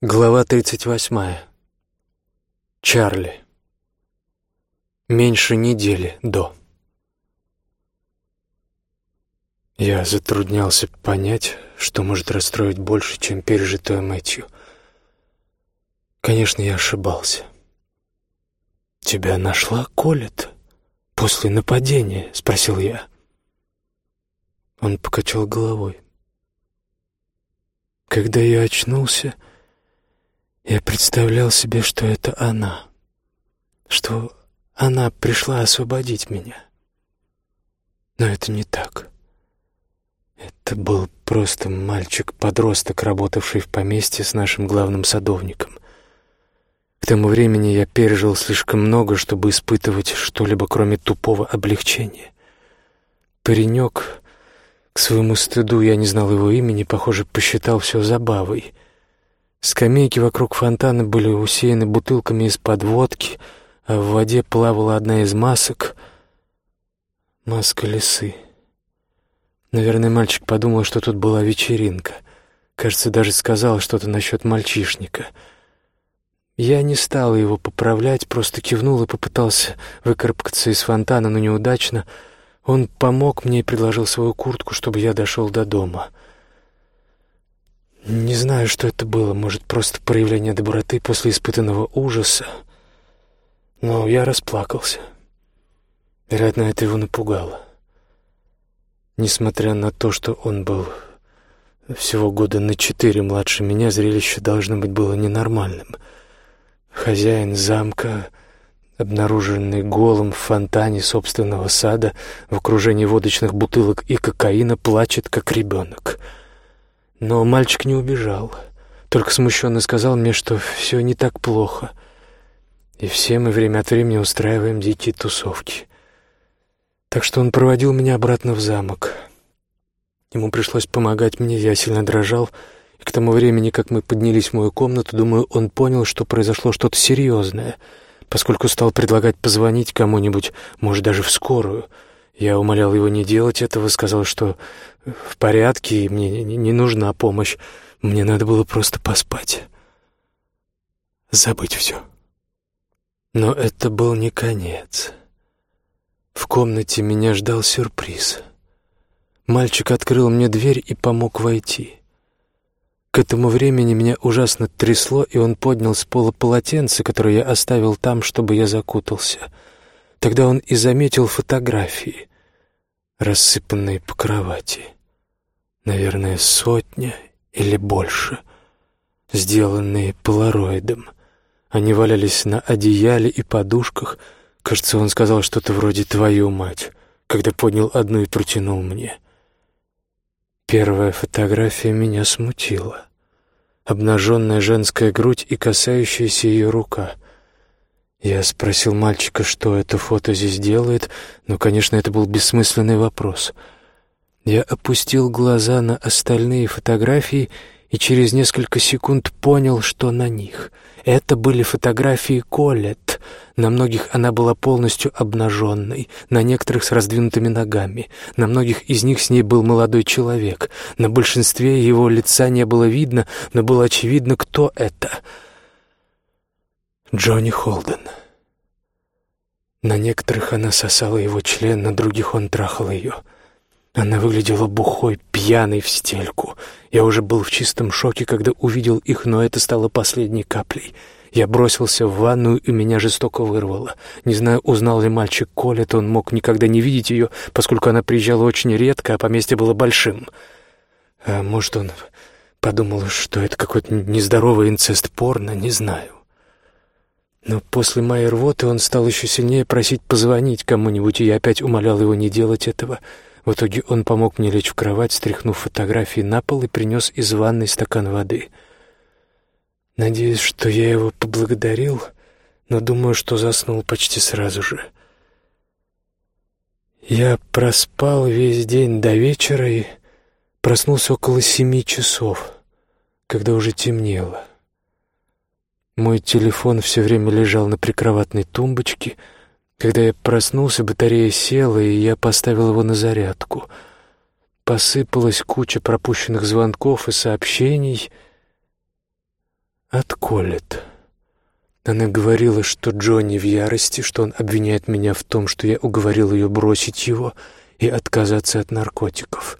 Глава 38. Чарли. Меньше недели до. Я затруднялся понять, что может расстроить больше, чем пережитое Мэтью. Конечно, я ошибался. «Тебя нашла Колет после нападения?» — спросил я. Он покачал головой. Когда я очнулся, я представлял себе, что это она, что она пришла освободить меня. Но это не так. Это был просто мальчик-подросток, работавший в поместье с нашим главным садовником. К тому времени я пережил слишком много, чтобы испытывать что-либо, кроме тупого облегчения. Паренек, к своему стыду я не знал его имени, похоже, посчитал все забавой — Скамейки вокруг фонтана были усеяны бутылками из-под водки, а в воде плавала одна из масок. Маска лисы. Наверное, мальчик подумал, что тут была вечеринка. Кажется, даже сказал что-то насчет мальчишника. Я не стал его поправлять, просто кивнул и попытался выкарабкаться из фонтана, но неудачно. Он помог мне и предложил свою куртку, чтобы я дошел до дома — не знаю, что это было, может, просто проявление доброты после испытанного ужаса. Но я расплакался. Вероятно, это его напугало. Несмотря на то, что он был всего года на четыре младше меня, зрелище должно быть было ненормальным. Хозяин замка, обнаруженный голым в фонтане собственного сада, в окружении водочных бутылок и кокаина, плачет, как ребенок — но мальчик не убежал, только смущенно сказал мне, что все не так плохо, и все мы время от времени устраиваем дикие тусовки. Так что он проводил меня обратно в замок. Ему пришлось помогать мне, я сильно дрожал, и к тому времени, как мы поднялись в мою комнату, думаю, он понял, что произошло что-то серьезное, поскольку стал предлагать позвонить кому-нибудь, может, даже в скорую — я умолял его не делать этого, сказал, что в порядке и мне не нужна помощь. Мне надо было просто поспать. Забыть все. Но это был не конец. В комнате меня ждал сюрприз. Мальчик открыл мне дверь и помог войти. К этому времени меня ужасно трясло, и он поднял с пола полотенце, которое я оставил там, чтобы я закутался — Тогда он и заметил фотографии, рассыпанные по кровати. Наверное, сотня или больше, сделанные полароидом. Они валялись на одеяле и подушках. Кажется, он сказал что-то вроде «твою мать», когда поднял одну и протянул мне. Первая фотография меня смутила. Обнаженная женская грудь и касающаяся ее рука — я спросил мальчика, что это фото здесь делает, но, конечно, это был бессмысленный вопрос. Я опустил глаза на остальные фотографии и через несколько секунд понял, что на них. Это были фотографии Колет. На многих она была полностью обнаженной, на некоторых с раздвинутыми ногами. На многих из них с ней был молодой человек. На большинстве его лица не было видно, но было очевидно, кто это — Джонни Холден. На некоторых она сосала его член, на других он трахал ее. Она выглядела бухой, пьяной в стельку. Я уже был в чистом шоке, когда увидел их, но это стало последней каплей. Я бросился в ванную, и меня жестоко вырвало. Не знаю, узнал ли мальчик Колет, он мог никогда не видеть ее, поскольку она приезжала очень редко, а поместье было большим. А может, он подумал, что это какой-то нездоровый инцест порно, не знаю. Но после моей рвоты он стал еще сильнее просить позвонить кому-нибудь, и я опять умолял его не делать этого. В итоге он помог мне лечь в кровать, стряхнув фотографии на пол и принес из ванной стакан воды. Надеюсь, что я его поблагодарил, но думаю, что заснул почти сразу же. Я проспал весь день до вечера и проснулся около семи часов, когда уже темнело. Мой телефон все время лежал на прикроватной тумбочке. Когда я проснулся, батарея села, и я поставил его на зарядку. Посыпалась куча пропущенных звонков и сообщений. От Колет. Она говорила, что Джонни в ярости, что он обвиняет меня в том, что я уговорил ее бросить его и отказаться от наркотиков.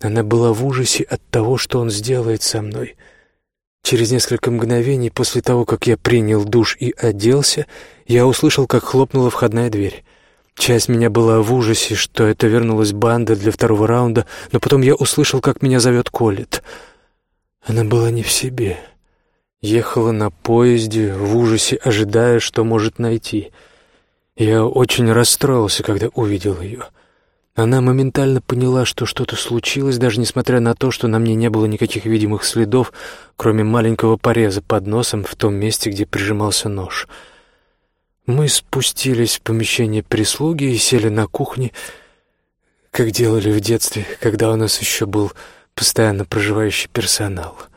Она была в ужасе от того, что он сделает со мной. Через несколько мгновений после того, как я принял душ и оделся, я услышал, как хлопнула входная дверь. Часть меня была в ужасе, что это вернулась банда для второго раунда, но потом я услышал, как меня зовет Колет. Она была не в себе. Ехала на поезде, в ужасе ожидая, что может найти. Я очень расстроился, когда увидел ее. Она моментально поняла, что что-то случилось, даже несмотря на то, что на мне не было никаких видимых следов, кроме маленького пореза под носом в том месте, где прижимался нож. Мы спустились в помещение прислуги и сели на кухне, как делали в детстве, когда у нас еще был постоянно проживающий персонал —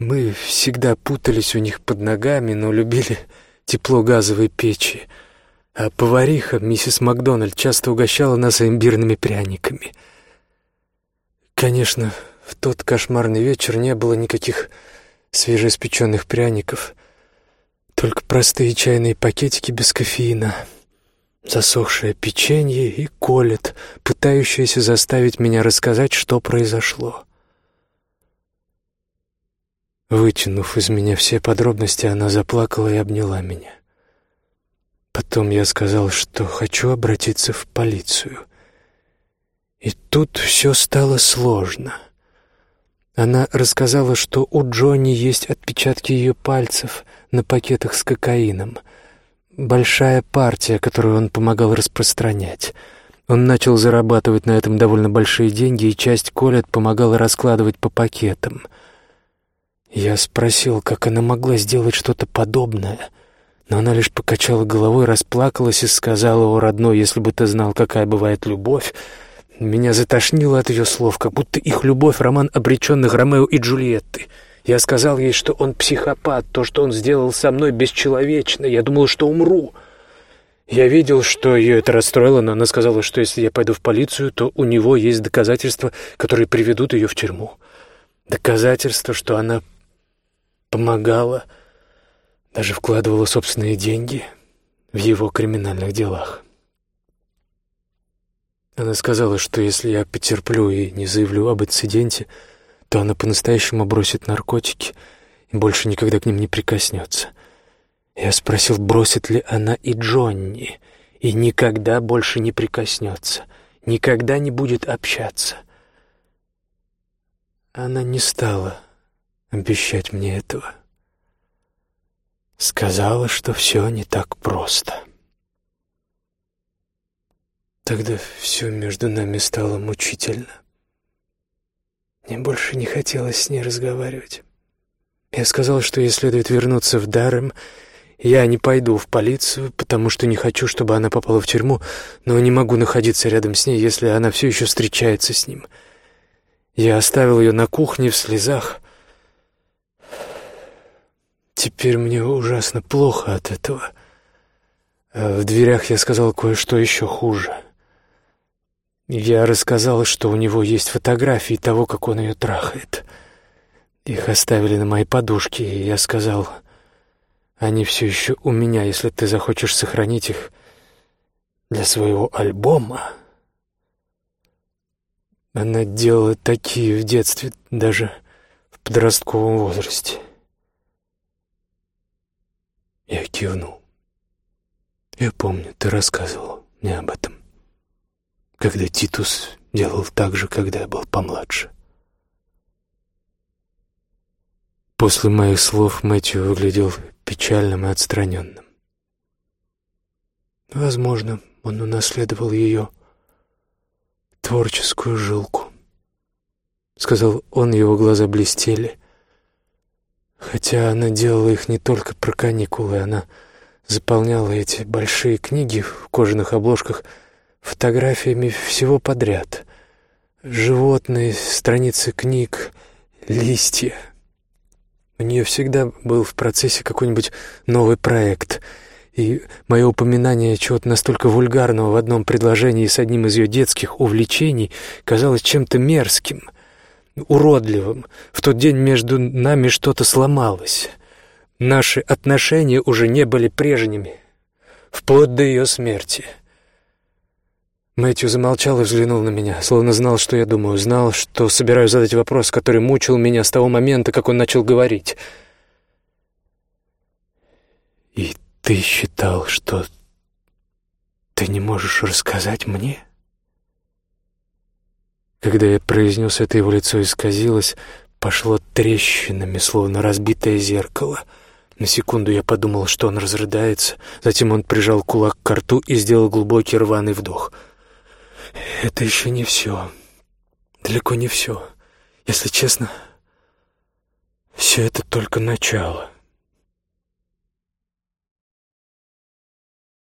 мы всегда путались у них под ногами, но любили тепло газовой печи. А повариха, миссис Макдональд, часто угощала нас имбирными пряниками. Конечно, в тот кошмарный вечер не было никаких свежеиспеченных пряников, только простые чайные пакетики без кофеина, засохшее печенье и колет, пытающаяся заставить меня рассказать, что произошло. Вытянув из меня все подробности, она заплакала и обняла меня. Потом я сказал, что хочу обратиться в полицию. И тут все стало сложно. Она рассказала, что у Джонни есть отпечатки ее пальцев на пакетах с кокаином. Большая партия, которую он помогал распространять. Он начал зарабатывать на этом довольно большие деньги, и часть Колет помогала раскладывать по пакетам — я спросил, как она могла сделать что-то подобное, но она лишь покачала головой, расплакалась и сказала, «О, родной, если бы ты знал, какая бывает любовь!» Меня затошнило от ее слов, как будто их любовь — роман обреченных Ромео и Джульетты. Я сказал ей, что он психопат, то, что он сделал со мной, бесчеловечно. Я думал, что умру. Я видел, что ее это расстроило, но она сказала, что если я пойду в полицию, то у него есть доказательства, которые приведут ее в тюрьму. Доказательства, что она помогала, даже вкладывала собственные деньги в его криминальных делах. Она сказала, что если я потерплю и не заявлю об инциденте, то она по-настоящему бросит наркотики и больше никогда к ним не прикоснется. Я спросил, бросит ли она и Джонни, и никогда больше не прикоснется, никогда не будет общаться. Она не стала обещать мне этого. Сказала, что все не так просто. Тогда все между нами стало мучительно. Мне больше не хотелось с ней разговаривать. Я сказал, что ей следует вернуться в Дарем. Я не пойду в полицию, потому что не хочу, чтобы она попала в тюрьму, но не могу находиться рядом с ней, если она все еще встречается с ним. Я оставил ее на кухне в слезах. Теперь мне ужасно плохо от этого. А в дверях я сказал кое-что еще хуже. Я рассказал, что у него есть фотографии того, как он ее трахает. Их оставили на моей подушке, и я сказал, они все еще у меня, если ты захочешь сохранить их для своего альбома. Она делала такие в детстве, даже в подростковом возрасте. Я кивнул. Я помню, ты рассказывал мне об этом. Когда Титус делал так же, когда я был помладше. После моих слов Мэтью выглядел печальным и отстраненным. Возможно, он унаследовал ее творческую жилку. Сказал он, его глаза блестели. Хотя она делала их не только про каникулы, она заполняла эти большие книги в кожаных обложках фотографиями всего подряд. Животные, страницы книг, листья. У нее всегда был в процессе какой-нибудь новый проект, и мое упоминание чего-то настолько вульгарного в одном предложении с одним из ее детских увлечений казалось чем-то мерзким — уродливым. В тот день между нами что-то сломалось. Наши отношения уже не были прежними, вплоть до ее смерти. Мэтью замолчал и взглянул на меня, словно знал, что я думаю, знал, что собираюсь задать вопрос, который мучил меня с того момента, как он начал говорить. «И ты считал, что ты не можешь рассказать мне?» Когда я произнес это, его лицо исказилось, пошло трещинами, словно разбитое зеркало. На секунду я подумал, что он разрыдается, затем он прижал кулак к рту и сделал глубокий рваный вдох. «Это еще не все. Далеко не все. Если честно, все это только начало».